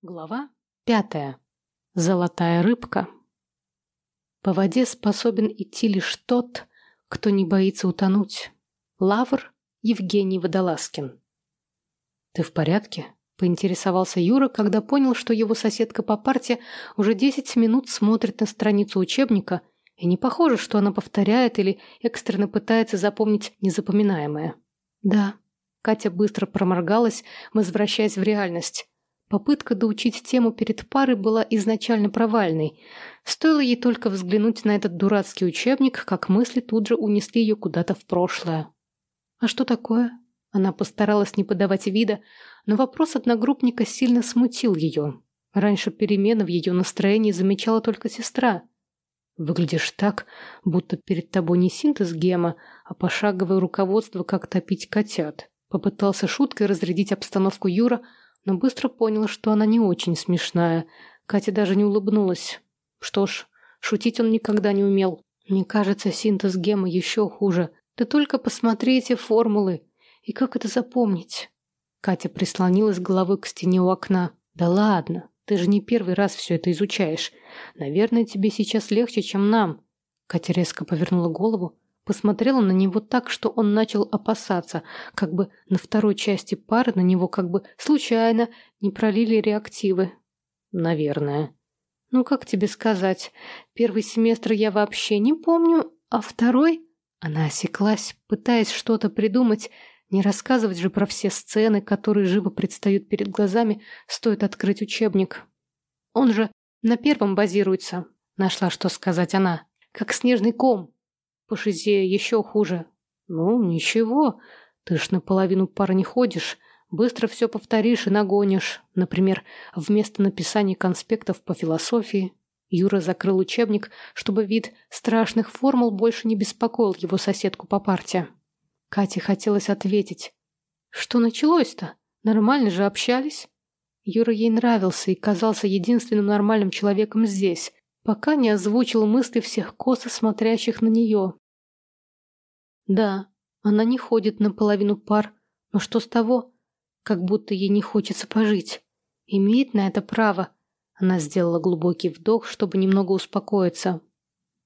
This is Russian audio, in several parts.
Глава пятая. Золотая рыбка. По воде способен идти лишь тот, кто не боится утонуть. Лавр Евгений Водолазкин. «Ты в порядке?» – поинтересовался Юра, когда понял, что его соседка по парте уже десять минут смотрит на страницу учебника, и не похоже, что она повторяет или экстренно пытается запомнить незапоминаемое. «Да». Катя быстро проморгалась, возвращаясь в реальность. Попытка доучить тему перед парой была изначально провальной. Стоило ей только взглянуть на этот дурацкий учебник, как мысли тут же унесли ее куда-то в прошлое. «А что такое?» Она постаралась не подавать вида, но вопрос одногруппника сильно смутил ее. Раньше перемены в ее настроении замечала только сестра. «Выглядишь так, будто перед тобой не синтез гема, а пошаговое руководство, как топить котят». Попытался шуткой разрядить обстановку Юра, но быстро понял, что она не очень смешная. Катя даже не улыбнулась. Что ж, шутить он никогда не умел. Мне кажется, синтез гема еще хуже. Ты только посмотри эти формулы. И как это запомнить? Катя прислонилась головой к стене у окна. Да ладно, ты же не первый раз все это изучаешь. Наверное, тебе сейчас легче, чем нам. Катя резко повернула голову, посмотрела на него так, что он начал опасаться, как бы на второй части пары на него как бы случайно не пролили реактивы. Наверное. Ну, как тебе сказать, первый семестр я вообще не помню, а второй... Она осеклась, пытаясь что-то придумать, не рассказывать же про все сцены, которые живо предстают перед глазами, стоит открыть учебник. Он же на первом базируется, нашла что сказать она, как снежный ком. По шизе еще хуже. Ну, ничего. Ты ж наполовину пар не ходишь. Быстро все повторишь и нагонишь. Например, вместо написания конспектов по философии. Юра закрыл учебник, чтобы вид страшных формул больше не беспокоил его соседку по парте. Кате хотелось ответить. Что началось-то? Нормально же общались. Юра ей нравился и казался единственным нормальным человеком здесь пока не озвучил мысли всех косо смотрящих на нее. Да, она не ходит наполовину пар, но что с того? Как будто ей не хочется пожить. Имеет на это право. Она сделала глубокий вдох, чтобы немного успокоиться.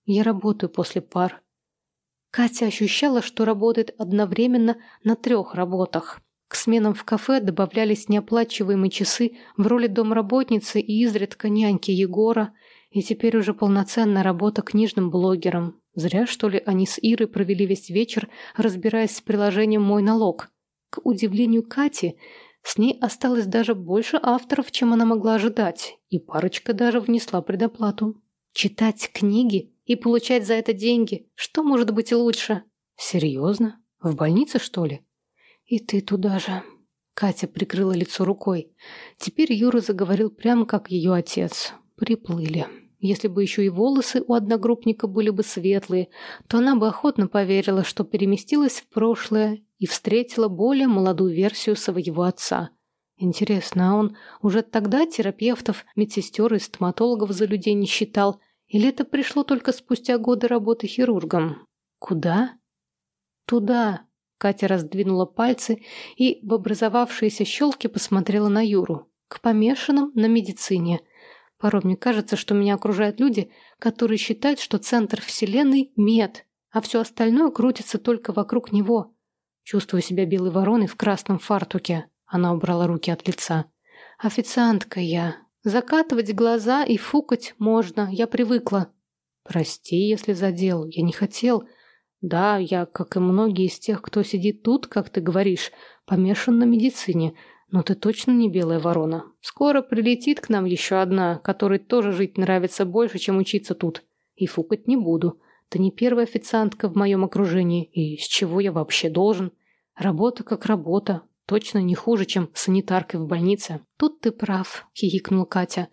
Я работаю после пар. Катя ощущала, что работает одновременно на трех работах. К сменам в кафе добавлялись неоплачиваемые часы в роли домработницы и изредка няньки Егора, и теперь уже полноценная работа книжным блогером. Зря, что ли, они с Ирой провели весь вечер, разбираясь с приложением «Мой налог». К удивлению Кати, с ней осталось даже больше авторов, чем она могла ожидать, и парочка даже внесла предоплату. Читать книги и получать за это деньги, что может быть лучше? Серьезно? В больнице, что ли? И ты туда же. Катя прикрыла лицо рукой. Теперь Юра заговорил прямо как ее отец. Приплыли. Если бы еще и волосы у одногруппника были бы светлые, то она бы охотно поверила, что переместилась в прошлое и встретила более молодую версию своего отца. Интересно, а он уже тогда терапевтов, медсестер и стоматологов за людей не считал, или это пришло только спустя годы работы хирургом? Куда? Туда. Катя раздвинула пальцы и в образовавшиеся щелки посмотрела на Юру. К помешанным на медицине – Порой мне кажется, что меня окружают люди, которые считают, что центр Вселенной — мед, а все остальное крутится только вокруг него. Чувствую себя белой вороной в красном фартуке. Она убрала руки от лица. Официантка я. Закатывать глаза и фукать можно, я привыкла. Прости, если задел, я не хотел. Да, я, как и многие из тех, кто сидит тут, как ты говоришь, помешан на медицине — «Но ты точно не белая ворона? Скоро прилетит к нам еще одна, которой тоже жить нравится больше, чем учиться тут. И фукать не буду. Ты не первая официантка в моем окружении, и с чего я вообще должен? Работа как работа, точно не хуже, чем санитаркой в больнице». «Тут ты прав», — хихикнула Катя.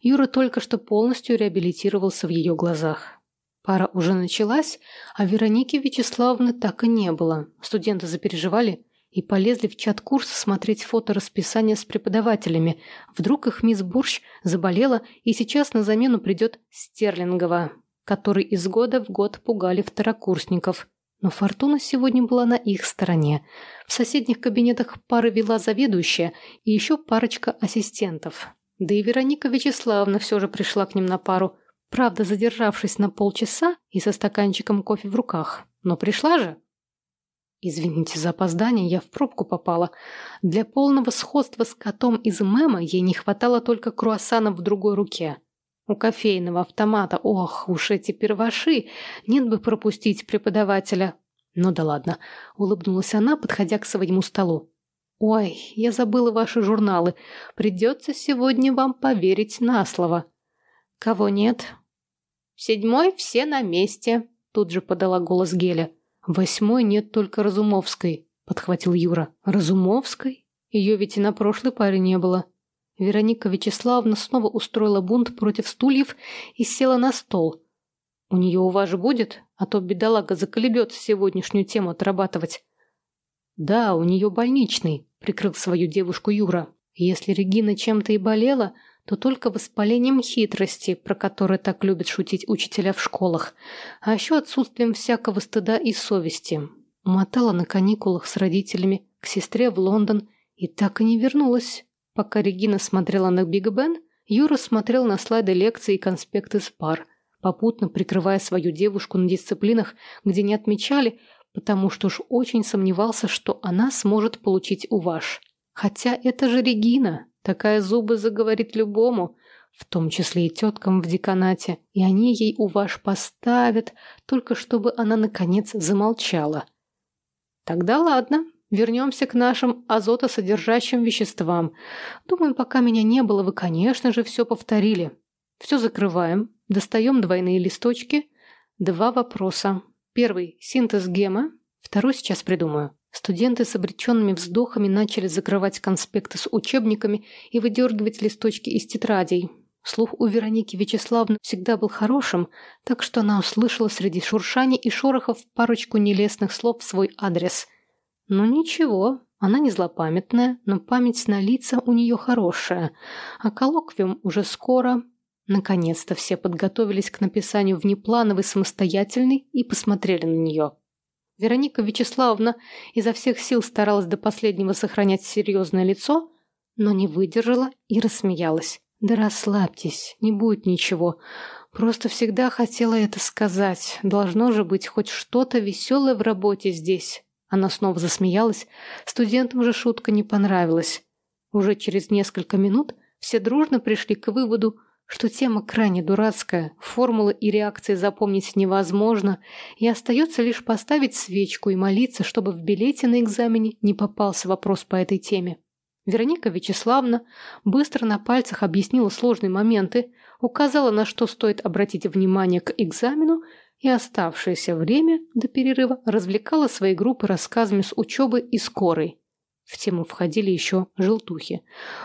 Юра только что полностью реабилитировался в ее глазах. Пара уже началась, а Вероники Вячеславовны так и не было. Студенты запереживали и полезли в чат курса смотреть фото расписания с преподавателями. Вдруг их мисс Бурщ заболела, и сейчас на замену придет Стерлингова, который из года в год пугали второкурсников. Но фортуна сегодня была на их стороне. В соседних кабинетах пары вела заведующая и еще парочка ассистентов. Да и Вероника Вячеславовна все же пришла к ним на пару, правда, задержавшись на полчаса и со стаканчиком кофе в руках. Но пришла же. Извините за опоздание, я в пробку попала. Для полного сходства с котом из мема ей не хватало только круассана в другой руке. У кофейного автомата, ох, уж эти перваши, нет бы пропустить преподавателя. Ну да ладно, улыбнулась она, подходя к своему столу. Ой, я забыла ваши журналы. Придется сегодня вам поверить на слово. Кого нет? Седьмой все на месте, тут же подала голос Геля. «Восьмой нет только Разумовской», — подхватил Юра. «Разумовской? Ее ведь и на прошлой паре не было». Вероника Вячеславовна снова устроила бунт против стульев и села на стол. «У нее у вас же будет, а то бедолага заколебется сегодняшнюю тему отрабатывать». «Да, у нее больничный», — прикрыл свою девушку Юра. «Если Регина чем-то и болела, то только воспалением хитрости, про которые так любят шутить учителя в школах, а еще отсутствием всякого стыда и совести. Умотала на каникулах с родителями к сестре в Лондон и так и не вернулась. Пока Регина смотрела на Биг Бен, Юра смотрел на слайды лекций и конспекты с пар, попутно прикрывая свою девушку на дисциплинах, где не отмечали, потому что уж очень сомневался, что она сможет получить уваж. Хотя это же Регина, Такая зубы заговорит любому, в том числе и теткам в деканате, и они ей уваж поставят, только чтобы она, наконец, замолчала. Тогда ладно, вернемся к нашим азотосодержащим веществам. Думаю, пока меня не было, вы, конечно же, все повторили. Все закрываем, достаем двойные листочки. Два вопроса. Первый – синтез гема. Второй сейчас придумаю. Студенты с обреченными вздохами начали закрывать конспекты с учебниками и выдергивать листочки из тетрадей. Слух у Вероники Вячеславны всегда был хорошим, так что она услышала среди шуршаний и шорохов парочку нелестных слов в свой адрес. Ну ничего, она не злопамятная, но память на лица у нее хорошая, а коллоквиум уже скоро. Наконец-то все подготовились к написанию внеплановой самостоятельной и посмотрели на нее. Вероника Вячеславовна изо всех сил старалась до последнего сохранять серьезное лицо, но не выдержала и рассмеялась. «Да расслабьтесь, не будет ничего. Просто всегда хотела это сказать. Должно же быть хоть что-то веселое в работе здесь». Она снова засмеялась. Студентам же шутка не понравилась. Уже через несколько минут все дружно пришли к выводу, что тема крайне дурацкая, формулы и реакции запомнить невозможно, и остается лишь поставить свечку и молиться, чтобы в билете на экзамене не попался вопрос по этой теме. Вероника Вячеславна быстро на пальцах объяснила сложные моменты, указала, на что стоит обратить внимание к экзамену, и оставшееся время до перерыва развлекала свои группы рассказами с учебы и скорой. В тему входили еще желтухи.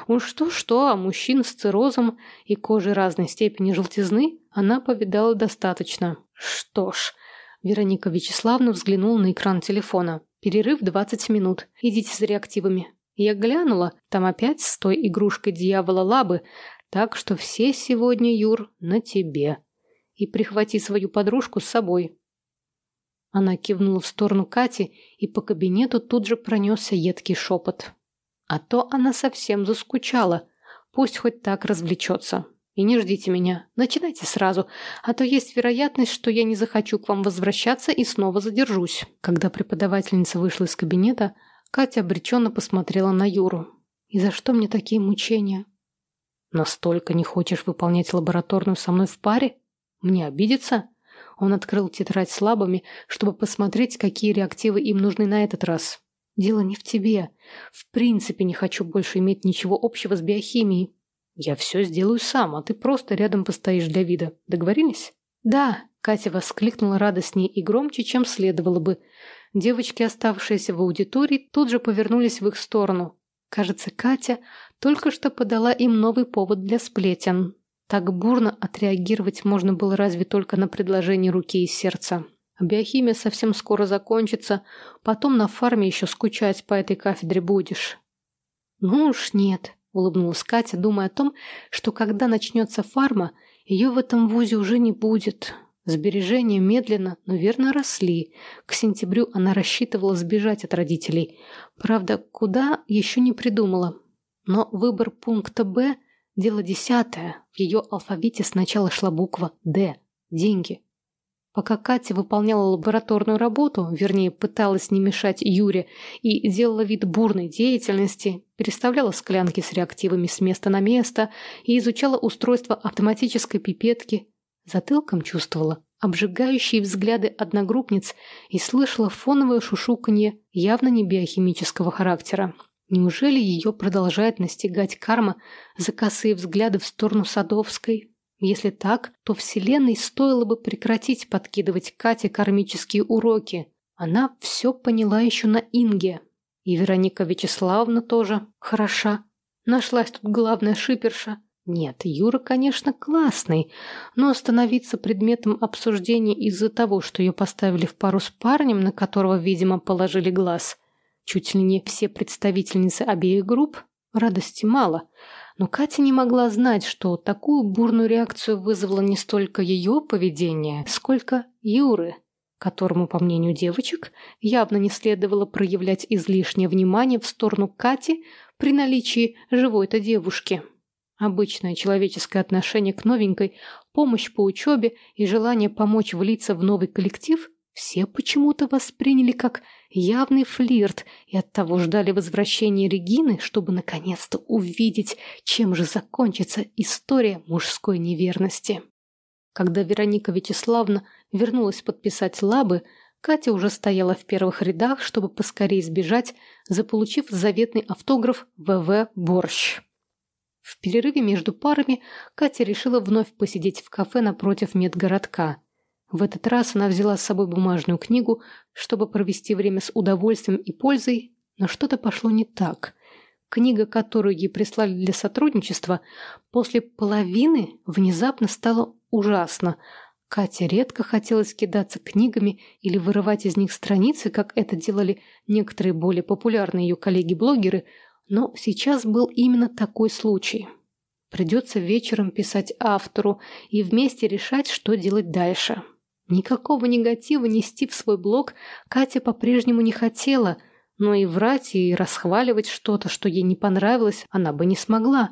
Уж что-что, а мужчин с циррозом и кожей разной степени желтизны она повидала достаточно. Что ж, Вероника Вячеславовна взглянула на экран телефона. Перерыв 20 минут. Идите за реактивами. Я глянула, там опять с той игрушкой дьявола лабы, так что все сегодня, Юр, на тебе. И прихвати свою подружку с собой. Она кивнула в сторону Кати, и по кабинету тут же пронесся едкий шепот. А то она совсем заскучала. Пусть хоть так развлечется. И не ждите меня. Начинайте сразу, а то есть вероятность, что я не захочу к вам возвращаться и снова задержусь. Когда преподавательница вышла из кабинета, Катя обреченно посмотрела на Юру. «И за что мне такие мучения?» «Настолько не хочешь выполнять лабораторную со мной в паре? Мне обидеться?» Он открыл тетрадь слабыми, чтобы посмотреть, какие реактивы им нужны на этот раз. Дело не в тебе. В принципе не хочу больше иметь ничего общего с биохимией. Я все сделаю сам, а ты просто рядом постоишь для вида. Договорились? Да, Катя воскликнула радостнее и громче, чем следовало бы. Девочки, оставшиеся в аудитории, тут же повернулись в их сторону. Кажется, Катя только что подала им новый повод для сплетен. Так бурно отреагировать можно было разве только на предложение руки и сердца. Биохимия совсем скоро закончится, потом на фарме еще скучать по этой кафедре будешь. Ну уж нет, улыбнулась Катя, думая о том, что когда начнется фарма, ее в этом вузе уже не будет. Сбережения медленно, но верно росли. К сентябрю она рассчитывала сбежать от родителей. Правда, куда еще не придумала. Но выбор пункта «Б» Дело десятое. В ее алфавите сначала шла буква «Д» – деньги. Пока Катя выполняла лабораторную работу, вернее, пыталась не мешать Юре и делала вид бурной деятельности, переставляла склянки с реактивами с места на место и изучала устройство автоматической пипетки, затылком чувствовала обжигающие взгляды одногруппниц и слышала фоновое шушуканье явно не биохимического характера. Неужели ее продолжает настигать карма за косые взгляды в сторону Садовской? Если так, то Вселенной стоило бы прекратить подкидывать Кате кармические уроки. Она все поняла еще на Инге. И Вероника Вячеславовна тоже хороша. Нашлась тут главная шиперша. Нет, Юра, конечно, классный, но становиться предметом обсуждения из-за того, что ее поставили в пару с парнем, на которого, видимо, положили глаз, чуть ли не все представительницы обеих групп, радости мало – но Катя не могла знать, что такую бурную реакцию вызвало не столько ее поведение, сколько Юры, которому, по мнению девочек, явно не следовало проявлять излишнее внимание в сторону Кати при наличии живой-то девушки. Обычное человеческое отношение к новенькой, помощь по учебе и желание помочь влиться в новый коллектив все почему-то восприняли как явный флирт и оттого ждали возвращения Регины, чтобы наконец-то увидеть, чем же закончится история мужской неверности. Когда Вероника Вячеславна вернулась подписать лабы, Катя уже стояла в первых рядах, чтобы поскорее сбежать, заполучив заветный автограф ВВ «Борщ». В перерыве между парами Катя решила вновь посидеть в кафе напротив медгородка – в этот раз она взяла с собой бумажную книгу, чтобы провести время с удовольствием и пользой, но что-то пошло не так. Книга, которую ей прислали для сотрудничества, после половины внезапно стала ужасно. Катя редко хотелось кидаться книгами или вырывать из них страницы, как это делали некоторые более популярные ее коллеги-блогеры, но сейчас был именно такой случай. Придется вечером писать автору и вместе решать, что делать дальше. Никакого негатива нести в свой блог Катя по-прежнему не хотела, но и врать и расхваливать что-то, что ей не понравилось, она бы не смогла.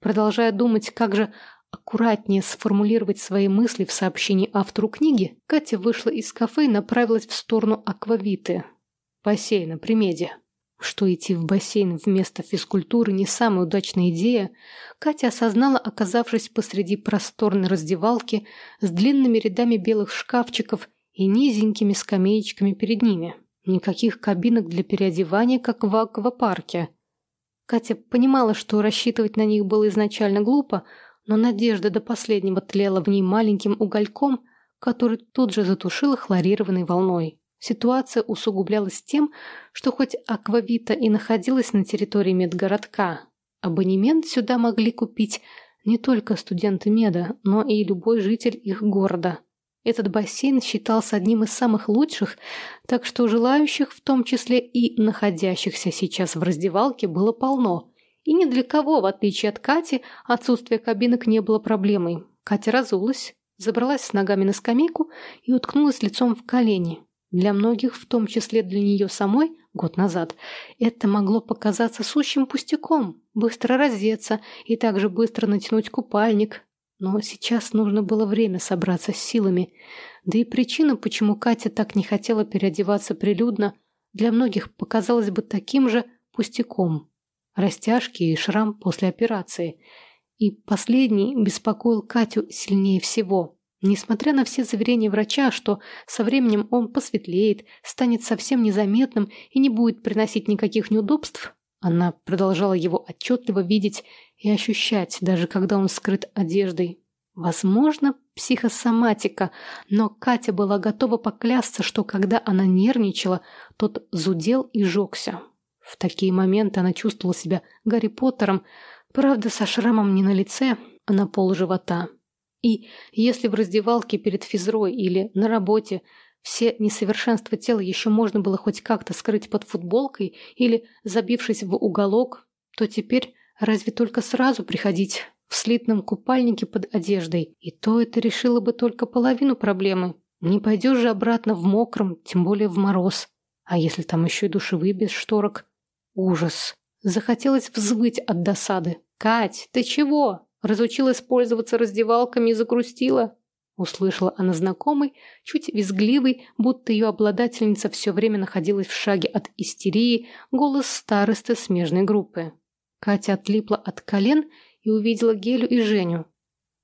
Продолжая думать, как же аккуратнее сформулировать свои мысли в сообщении автору книги, Катя вышла из кафе и направилась в сторону аквавиты, бассейна при меди. Что идти в бассейн вместо физкультуры не самая удачная идея, Катя осознала, оказавшись посреди просторной раздевалки с длинными рядами белых шкафчиков и низенькими скамеечками перед ними. Никаких кабинок для переодевания, как в аквапарке. Катя понимала, что рассчитывать на них было изначально глупо, но надежда до последнего тлела в ней маленьким угольком, который тут же затушила хлорированной волной. Ситуация усугублялась тем, что хоть Аквавита и находилась на территории медгородка, абонемент сюда могли купить не только студенты меда, но и любой житель их города. Этот бассейн считался одним из самых лучших, так что желающих, в том числе и находящихся сейчас в раздевалке, было полно. И ни для кого, в отличие от Кати, отсутствие кабинок не было проблемой. Катя разулась, забралась с ногами на скамейку и уткнулась лицом в колени. Для многих, в том числе для нее самой, год назад, это могло показаться сущим пустяком. Быстро раздеться и также быстро натянуть купальник. Но сейчас нужно было время собраться с силами. Да и причина, почему Катя так не хотела переодеваться прилюдно, для многих показалась бы таким же пустяком. Растяжки и шрам после операции. И последний беспокоил Катю сильнее всего. Несмотря на все заверения врача, что со временем он посветлеет, станет совсем незаметным и не будет приносить никаких неудобств, она продолжала его отчетливо видеть и ощущать, даже когда он скрыт одеждой. Возможно, психосоматика, но Катя была готова поклясться, что когда она нервничала, тот зудел и жегся. В такие моменты она чувствовала себя Гарри Поттером, правда, со шрамом не на лице, а на пол живота. И если в раздевалке перед физрой или на работе все несовершенства тела еще можно было хоть как-то скрыть под футболкой или забившись в уголок, то теперь разве только сразу приходить в слитном купальнике под одеждой, и то это решило бы только половину проблемы. Не пойдешь же обратно в мокром, тем более в мороз. А если там еще и душевые без шторок? Ужас. Захотелось взвыть от досады. «Кать, ты чего? Разучилась пользоваться раздевалками и загрустила?» Услышала она знакомый, чуть визгливый, будто ее обладательница все время находилась в шаге от истерии, голос старосты смежной группы. Катя отлипла от колен и увидела Гелю и Женю.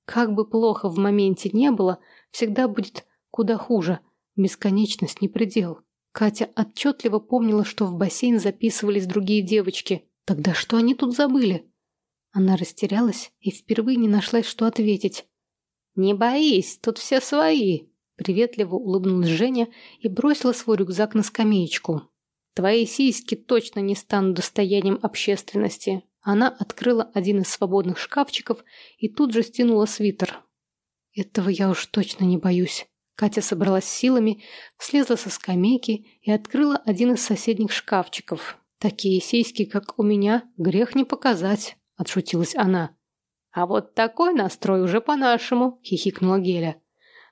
Как бы плохо в моменте не было, всегда будет куда хуже. Бесконечность не предел. Катя отчетливо помнила, что в бассейн записывались другие девочки. Тогда что они тут забыли? Она растерялась и впервые не нашлась, что ответить. «Не боись, тут все свои!» Приветливо улыбнулась Женя и бросила свой рюкзак на скамеечку. «Твои сиськи точно не станут достоянием общественности». Она открыла один из свободных шкафчиков и тут же стянула свитер. «Этого я уж точно не боюсь». Катя собралась силами, слезла со скамейки и открыла один из соседних шкафчиков. «Такие сиськи, как у меня, грех не показать», — отшутилась она. «А вот такой настрой уже по-нашему», — хихикнула Геля.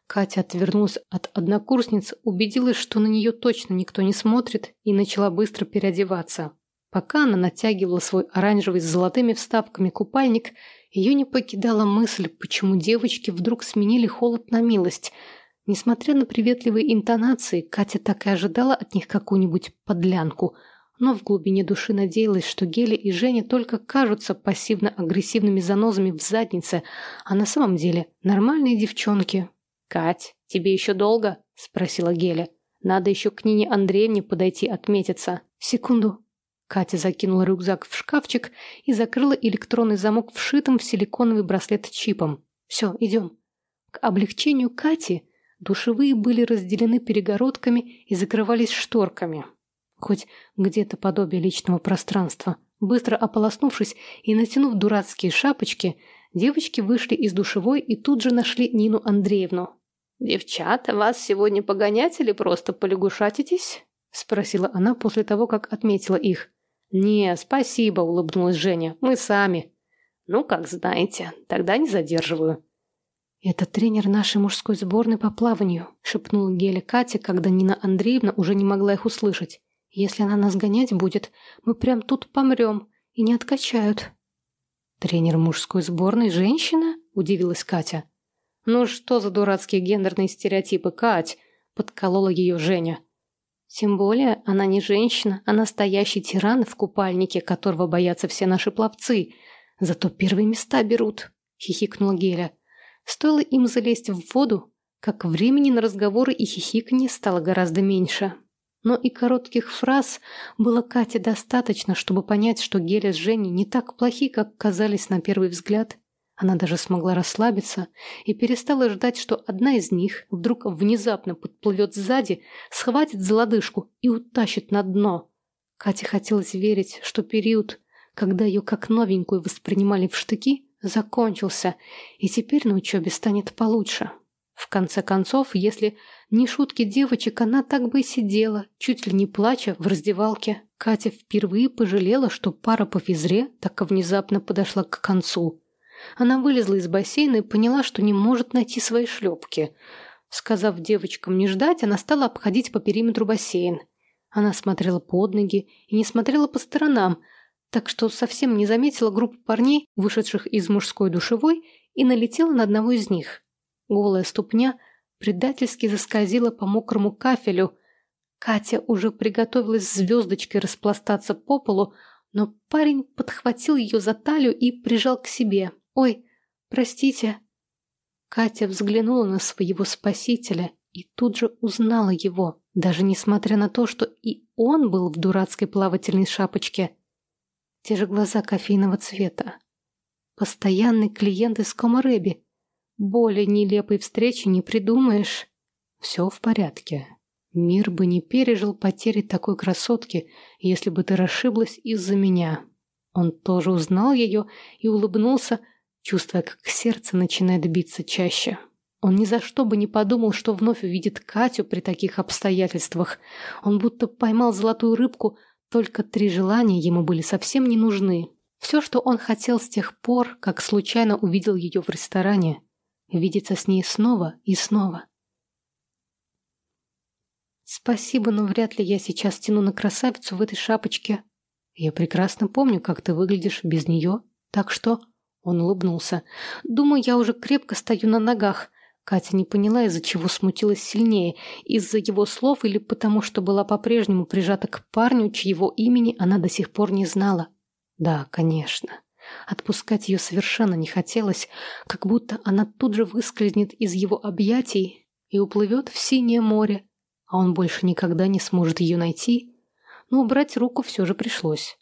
Катя отвернулась от однокурсниц, убедилась, что на нее точно никто не смотрит, и начала быстро переодеваться. Пока она натягивала свой оранжевый с золотыми вставками купальник, ее не покидала мысль, почему девочки вдруг сменили холод на милость. Несмотря на приветливые интонации, Катя так и ожидала от них какую-нибудь подлянку — но в глубине души надеялась, что Геля и Женя только кажутся пассивно-агрессивными занозами в заднице, а на самом деле нормальные девчонки. «Кать, тебе еще долго?» – спросила Геля. «Надо еще к Нине Андреевне подойти отметиться». «Секунду». Катя закинула рюкзак в шкафчик и закрыла электронный замок вшитым в силиконовый браслет чипом. «Все, идем». К облегчению Кати душевые были разделены перегородками и закрывались шторками. Хоть где-то подобие личного пространства. Быстро ополоснувшись и натянув дурацкие шапочки, девочки вышли из душевой и тут же нашли Нину Андреевну. «Девчата, вас сегодня погонять или просто полягушатитесь?» — спросила она после того, как отметила их. «Не, спасибо», — улыбнулась Женя. «Мы сами». «Ну, как знаете. Тогда не задерживаю». «Это тренер нашей мужской сборной по плаванию», — шепнула Геля Катя, когда Нина Андреевна уже не могла их услышать. Если она нас гонять будет, мы прям тут помрем и не откачают. Тренер мужской сборной женщина? Удивилась Катя. Ну что за дурацкие гендерные стереотипы, Кать? Подколола ее Женя. Тем более она не женщина, а настоящий тиран в купальнике, которого боятся все наши пловцы. Зато первые места берут, хихикнула Геля. Стоило им залезть в воду, как времени на разговоры и хихиканье стало гораздо меньше. Но и коротких фраз было Кате достаточно, чтобы понять, что Геля с Женей не так плохи, как казались на первый взгляд. Она даже смогла расслабиться и перестала ждать, что одна из них вдруг внезапно подплывет сзади, схватит за лодыжку и утащит на дно. Кате хотелось верить, что период, когда ее как новенькую воспринимали в штыки, закончился, и теперь на учебе станет получше. В конце концов, если не шутки девочек, она так бы и сидела, чуть ли не плача, в раздевалке. Катя впервые пожалела, что пара по физре так внезапно подошла к концу. Она вылезла из бассейна и поняла, что не может найти свои шлепки. Сказав девочкам не ждать, она стала обходить по периметру бассейн. Она смотрела под ноги и не смотрела по сторонам, так что совсем не заметила группу парней, вышедших из мужской душевой, и налетела на одного из них. Голая ступня предательски заскользила по мокрому кафелю. Катя уже приготовилась звездочкой распластаться по полу, но парень подхватил ее за талию и прижал к себе. «Ой, простите». Катя взглянула на своего спасителя и тут же узнала его, даже несмотря на то, что и он был в дурацкой плавательной шапочке. Те же глаза кофейного цвета. Постоянный клиент из Комареби. Более нелепой встречи не придумаешь. Все в порядке. Мир бы не пережил потери такой красотки, если бы ты расшиблась из-за меня. Он тоже узнал ее и улыбнулся, чувствуя, как сердце начинает биться чаще. Он ни за что бы не подумал, что вновь увидит Катю при таких обстоятельствах. Он будто поймал золотую рыбку, только три желания ему были совсем не нужны. Все, что он хотел с тех пор, как случайно увидел ее в ресторане видеться с ней снова и снова. Спасибо, но вряд ли я сейчас тяну на красавицу в этой шапочке. Я прекрасно помню, как ты выглядишь без нее, Так что...» Он улыбнулся. «Думаю, я уже крепко стою на ногах». Катя не поняла, из-за чего смутилась сильнее, из-за его слов или потому, что была по-прежнему прижата к парню, чьего имени она до сих пор не знала. Да, конечно. Отпускать ее совершенно не хотелось, как будто она тут же выскользнет из его объятий и уплывет в синее море, а он больше никогда не сможет ее найти. Но убрать руку все же пришлось.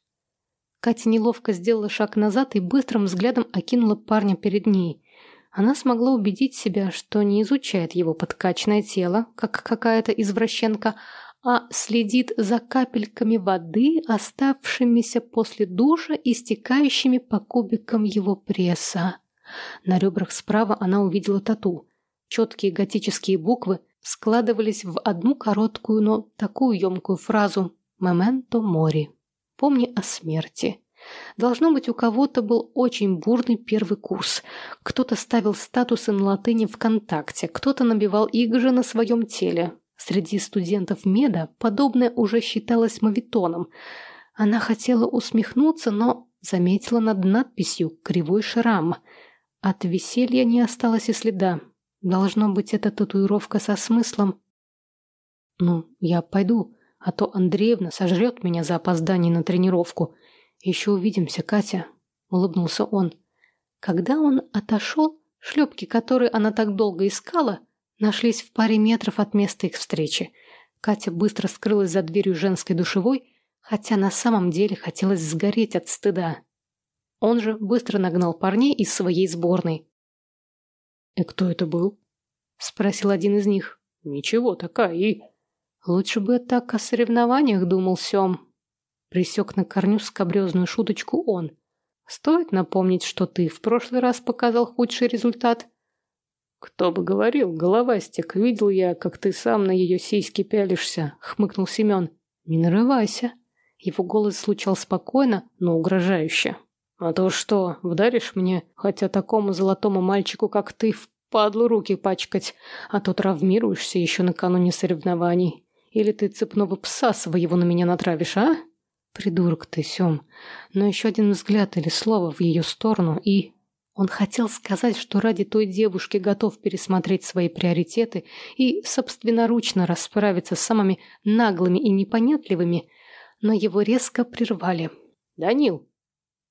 Катя неловко сделала шаг назад и быстрым взглядом окинула парня перед ней. Она смогла убедить себя, что не изучает его подкачанное тело, как какая-то извращенка, а следит за капельками воды, оставшимися после душа и стекающими по кубикам его пресса. На ребрах справа она увидела тату. Четкие готические буквы складывались в одну короткую, но такую емкую фразу «Мементо мори» — «Помни о смерти». Должно быть, у кого-то был очень бурный первый курс. Кто-то ставил статусы на латыни ВКонтакте, кто-то набивал игры на своем теле. Среди студентов меда подобное уже считалось мавитоном. Она хотела усмехнуться, но заметила над надписью «Кривой шрам». От веселья не осталось и следа. Должно быть, это татуировка со смыслом. «Ну, я пойду, а то Андреевна сожрет меня за опоздание на тренировку», «Еще увидимся, Катя», — улыбнулся он. Когда он отошел, шлепки, которые она так долго искала, нашлись в паре метров от места их встречи. Катя быстро скрылась за дверью женской душевой, хотя на самом деле хотелось сгореть от стыда. Он же быстро нагнал парней из своей сборной. «И кто это был?» — спросил один из них. «Ничего, такая и...» «Лучше бы так о соревнованиях думал Сем», Присек на корню скобрезную шуточку он. «Стоит напомнить, что ты в прошлый раз показал худший результат?» «Кто бы говорил, головастик, видел я, как ты сам на ее сиськи пялишься», — хмыкнул Семен. «Не нарывайся». Его голос звучал спокойно, но угрожающе. «А то что, вдаришь мне, хотя такому золотому мальчику, как ты, впадлу руки пачкать, а то травмируешься еще накануне соревнований. Или ты цепного пса своего на меня натравишь, а?» Придурок ты, Сем. Но еще один взгляд или слово в ее сторону, и... Он хотел сказать, что ради той девушки готов пересмотреть свои приоритеты и собственноручно расправиться с самыми наглыми и непонятливыми, но его резко прервали. «Данил!»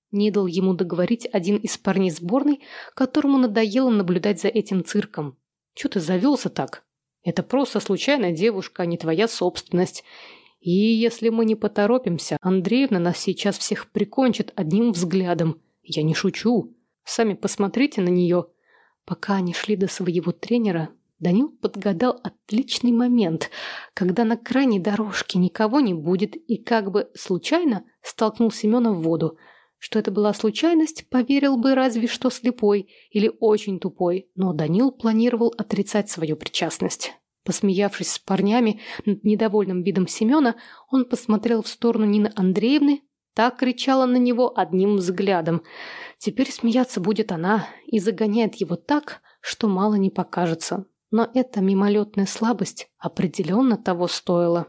Не дал ему договорить один из парней сборной, которому надоело наблюдать за этим цирком. «Чего ты завелся так? Это просто случайная девушка, а не твоя собственность. И если мы не поторопимся, Андреевна нас сейчас всех прикончит одним взглядом. Я не шучу. Сами посмотрите на нее. Пока они шли до своего тренера, Данил подгадал отличный момент, когда на крайней дорожке никого не будет и как бы случайно столкнул Семена в воду. Что это была случайность, поверил бы разве что слепой или очень тупой, но Данил планировал отрицать свою причастность. Посмеявшись с парнями над недовольным видом Семена, он посмотрел в сторону Нины Андреевны, так кричала на него одним взглядом. Теперь смеяться будет она и загоняет его так, что мало не покажется. Но эта мимолетная слабость определенно того стоила.